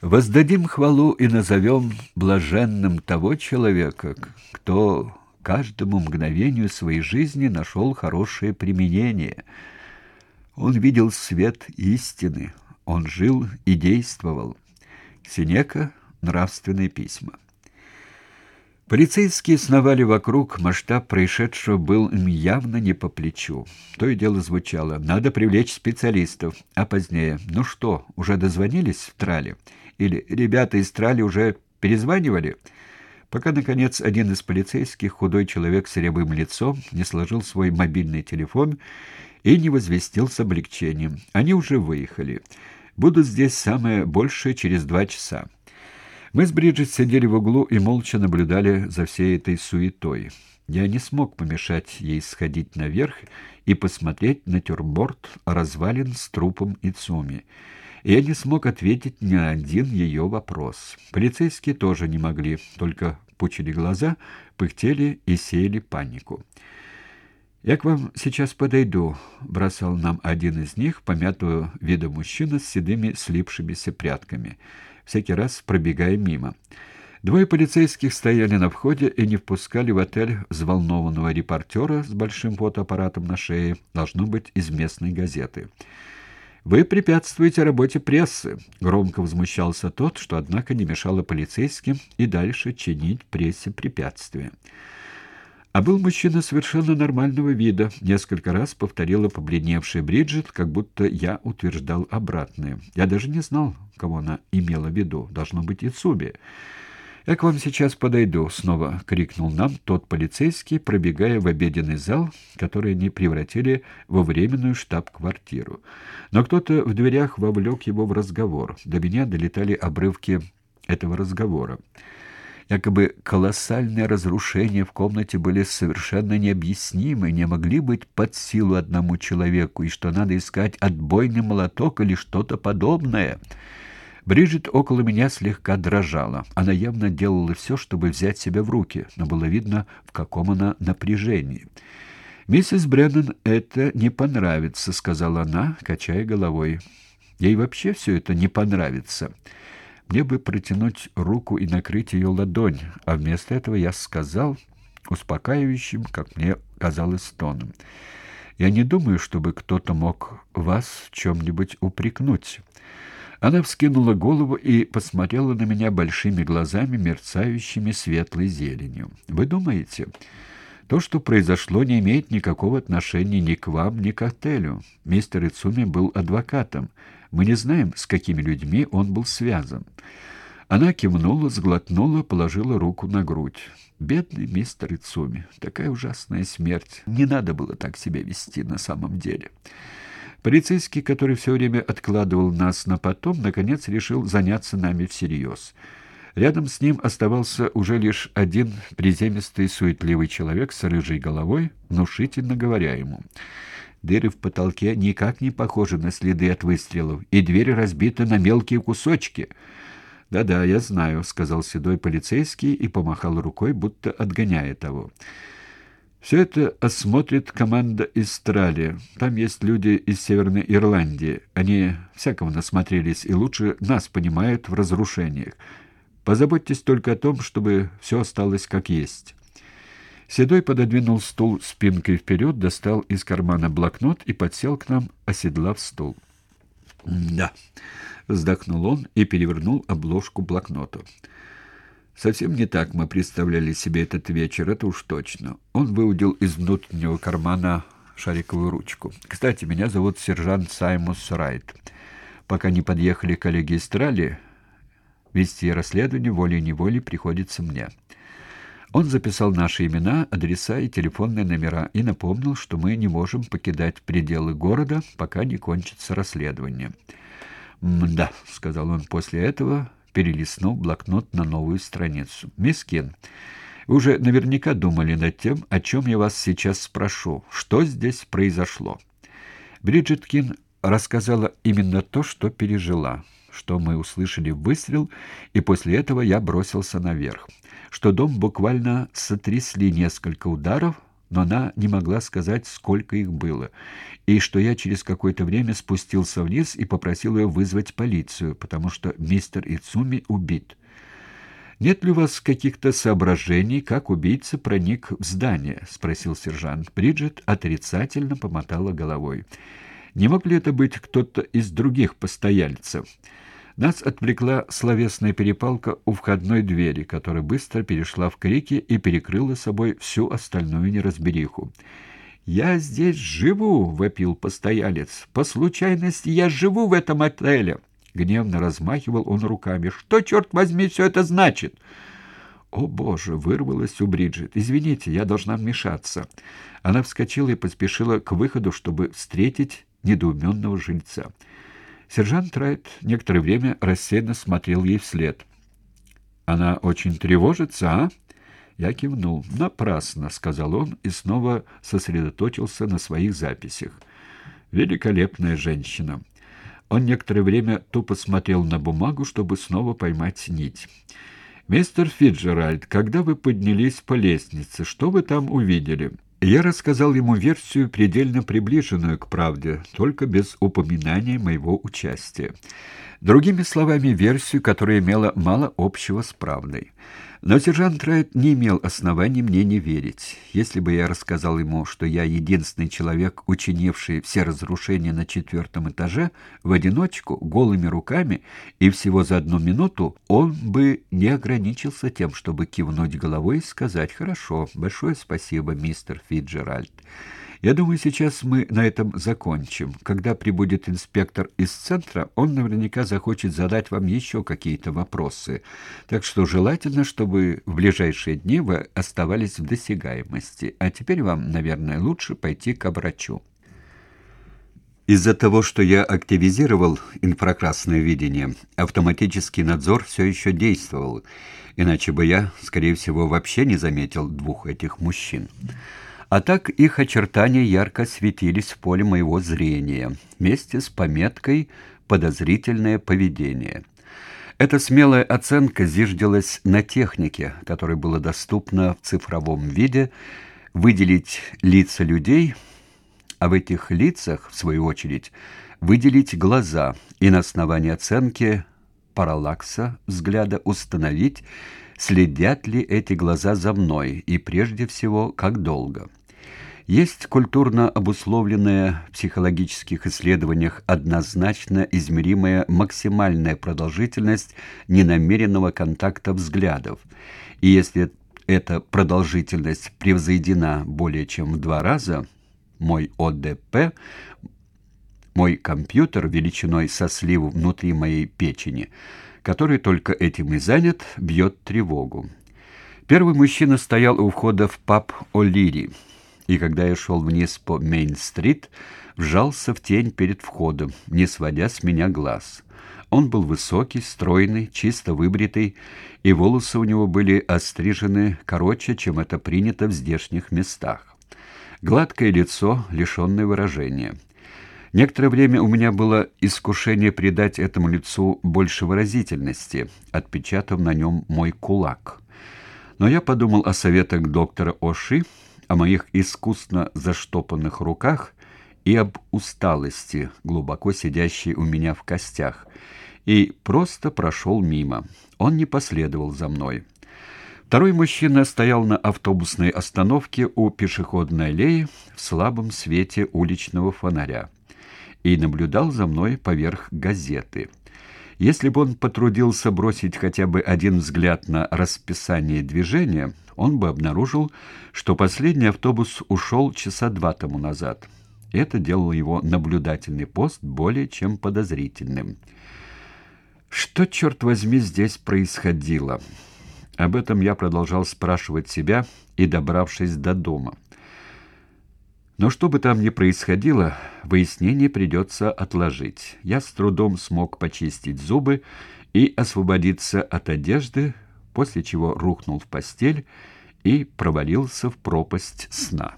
Воздадим хвалу и назовем блаженным того человека, кто каждому мгновению своей жизни нашел хорошее применение. Он видел свет истины, он жил и действовал. Синека «Нравственные письма». Полицейские сновали вокруг, масштаб происшедшего был им явно не по плечу. То и дело звучало «надо привлечь специалистов», а позднее «ну что, уже дозвонились в Трале?» Или «ребята из Трали уже перезванивали?» Пока, наконец, один из полицейских, худой человек с рябым лицом, не сложил свой мобильный телефон и не возвестил с облегчением. Они уже выехали. Будут здесь самое большее через два часа. Мы с Бриджит сидели в углу и молча наблюдали за всей этой суетой. Я не смог помешать ей сходить наверх и посмотреть на тюрборд развалин с трупом Ицуми. Я не смог ответить ни на один ее вопрос. Полицейские тоже не могли, только пучили глаза, пыхтели и сеяли панику. «Я к вам сейчас подойду», — бросал нам один из них, помятую вида мужчина с седыми слипшимися прядками — всякий раз пробегая мимо. Двое полицейских стояли на входе и не впускали в отель взволнованного репортера с большим фотоаппаратом на шее, должно быть, из местной газеты. «Вы препятствуете работе прессы», — громко возмущался тот, что, однако, не мешало полицейским и дальше чинить прессе препятствия. А был мужчина совершенно нормального вида. Несколько раз повторила побледневшая Бриджит, как будто я утверждал обратное. Я даже не знал, кого она имела в виду. Должно быть Ицуби. «Я к вам сейчас подойду», — снова крикнул нам тот полицейский, пробегая в обеденный зал, который они превратили во временную штаб-квартиру. Но кто-то в дверях вовлек его в разговор. До меня долетали обрывки этого разговора. Якобы колоссальные разрушения в комнате были совершенно необъяснимы, не могли быть под силу одному человеку, и что надо искать отбойный молоток или что-то подобное. Бриджит около меня слегка дрожала. Она явно делала все, чтобы взять себя в руки, но было видно, в каком она напряжении. «Миссис Бреннан это не понравится», — сказала она, качая головой. «Ей вообще все это не понравится». Мне бы протянуть руку и накрыть ее ладонь, а вместо этого я сказал успокаивающим, как мне казалось, тоном. Я не думаю, чтобы кто-то мог вас в чем-нибудь упрекнуть. Она вскинула голову и посмотрела на меня большими глазами, мерцающими светлой зеленью. Вы думаете, то, что произошло, не имеет никакого отношения ни к вам, ни к отелю. Мистер Ицуми был адвокатом. Мы не знаем, с какими людьми он был связан. Она кивнула, сглотнула, положила руку на грудь. Бедный мистер Ицуми, такая ужасная смерть. Не надо было так себя вести на самом деле. Полицейский, который все время откладывал нас на потом, наконец решил заняться нами всерьез. Рядом с ним оставался уже лишь один приземистый суетливый человек с рыжей головой, внушительно говоря ему — Дыры в потолке никак не похожи на следы от выстрелов, и дверь разбита на мелкие кусочки. «Да-да, я знаю», — сказал седой полицейский и помахал рукой, будто отгоняя того. «Все это осмотрит команда из Страли. Там есть люди из Северной Ирландии. Они всякого насмотрелись и лучше нас понимают в разрушениях. Позаботьтесь только о том, чтобы все осталось как есть». Седой пододвинул стул спинкой вперед, достал из кармана блокнот и подсел к нам, оседлав стул. «Да», — вздохнул он и перевернул обложку блокнота. «Совсем не так мы представляли себе этот вечер, это уж точно». Он выудил из внутреннего кармана шариковую ручку. «Кстати, меня зовут сержант Саймус Райт. Пока не подъехали коллеги из Трали, вести расследование волей-неволей приходится мне». Он записал наши имена, адреса и телефонные номера и напомнил, что мы не можем покидать пределы города, пока не кончится расследование. «Мда», — сказал он после этого, перелистнув блокнот на новую страницу. «Мисс Кен, вы уже наверняка думали над тем, о чем я вас сейчас спрошу. Что здесь произошло?» Бриджит Кин рассказала именно то, что пережила, что мы услышали выстрел, и после этого я бросился наверх что дом буквально сотрясли несколько ударов, но она не могла сказать, сколько их было, и что я через какое-то время спустился вниз и попросил ее вызвать полицию, потому что мистер Ицуми убит. «Нет ли у вас каких-то соображений, как убийца проник в здание?» — спросил сержант. Бриджит отрицательно помотала головой. «Не мог ли это быть кто-то из других постояльцев?» Нас отвлекла словесная перепалка у входной двери, которая быстро перешла в крики и перекрыла собой всю остальную неразбериху. «Я здесь живу!» — вопил постоялец. «По случайности я живу в этом отеле!» Гневно размахивал он руками. «Что, черт возьми, все это значит?» «О, Боже!» — вырвалось у Бриджит. «Извините, я должна вмешаться». Она вскочила и поспешила к выходу, чтобы встретить недоуменного жильца. Сержант Райт некоторое время рассеянно смотрел ей вслед. «Она очень тревожится, а?» Я кивнул. «Напрасно», — сказал он и снова сосредоточился на своих записях. «Великолепная женщина». Он некоторое время тупо смотрел на бумагу, чтобы снова поймать нить. «Мистер Фиджеральд, когда вы поднялись по лестнице, что вы там увидели?» Я рассказал ему версию, предельно приближенную к правде, только без упоминания моего участия. Другими словами, версию, которая имела мало общего с правдой. Но сержант Райт не имел оснований мне не верить. Если бы я рассказал ему, что я единственный человек, учинивший все разрушения на четвертом этаже, в одиночку, голыми руками и всего за одну минуту, он бы не ограничился тем, чтобы кивнуть головой и сказать «Хорошо, большое спасибо, мистер Фиджеральд». Я думаю, сейчас мы на этом закончим. Когда прибудет инспектор из центра, он наверняка захочет задать вам еще какие-то вопросы. Так что желательно, чтобы в ближайшие дни вы оставались в досягаемости. А теперь вам, наверное, лучше пойти к врачу. Из-за того, что я активизировал инфракрасное видение, автоматический надзор все еще действовал, иначе бы я, скорее всего, вообще не заметил двух этих мужчин. А так их очертания ярко светились в поле моего зрения, вместе с пометкой «Подозрительное поведение». Эта смелая оценка зиждилась на технике, которой было доступно в цифровом виде выделить лица людей, а в этих лицах, в свою очередь, выделить глаза и на основании оценки параллакса взгляда установить, следят ли эти глаза за мной и прежде всего, как долго. Есть культурно обусловленная в психологических исследованиях однозначно измеримая максимальная продолжительность ненамеренного контакта взглядов. И если эта продолжительность превзойдена более чем в два раза, мой ОДП, мой компьютер величиной со сливу внутри моей печени, который только этим и занят, бьет тревогу. Первый мужчина стоял у входа в паб «О'Лири» и когда я шел вниз по Мейн-стрит, вжался в тень перед входом, не сводя с меня глаз. Он был высокий, стройный, чисто выбритый, и волосы у него были острижены короче, чем это принято в здешних местах. Гладкое лицо, лишенное выражения. Некоторое время у меня было искушение придать этому лицу больше выразительности, отпечатав на нем мой кулак. Но я подумал о советах доктора Оши, о моих искусно заштопанных руках и об усталости, глубоко сидящей у меня в костях, и просто прошел мимо. Он не последовал за мной. Второй мужчина стоял на автобусной остановке у пешеходной аллеи в слабом свете уличного фонаря и наблюдал за мной поверх газеты. Если бы он потрудился бросить хотя бы один взгляд на расписание движения, он бы обнаружил, что последний автобус ушел часа два тому назад. Это делало его наблюдательный пост более чем подозрительным. Что, черт возьми, здесь происходило? Об этом я продолжал спрашивать себя и добравшись до дома. Но что бы там ни происходило, выяснение придется отложить. Я с трудом смог почистить зубы и освободиться от одежды, после чего рухнул в постель и провалился в пропасть сна.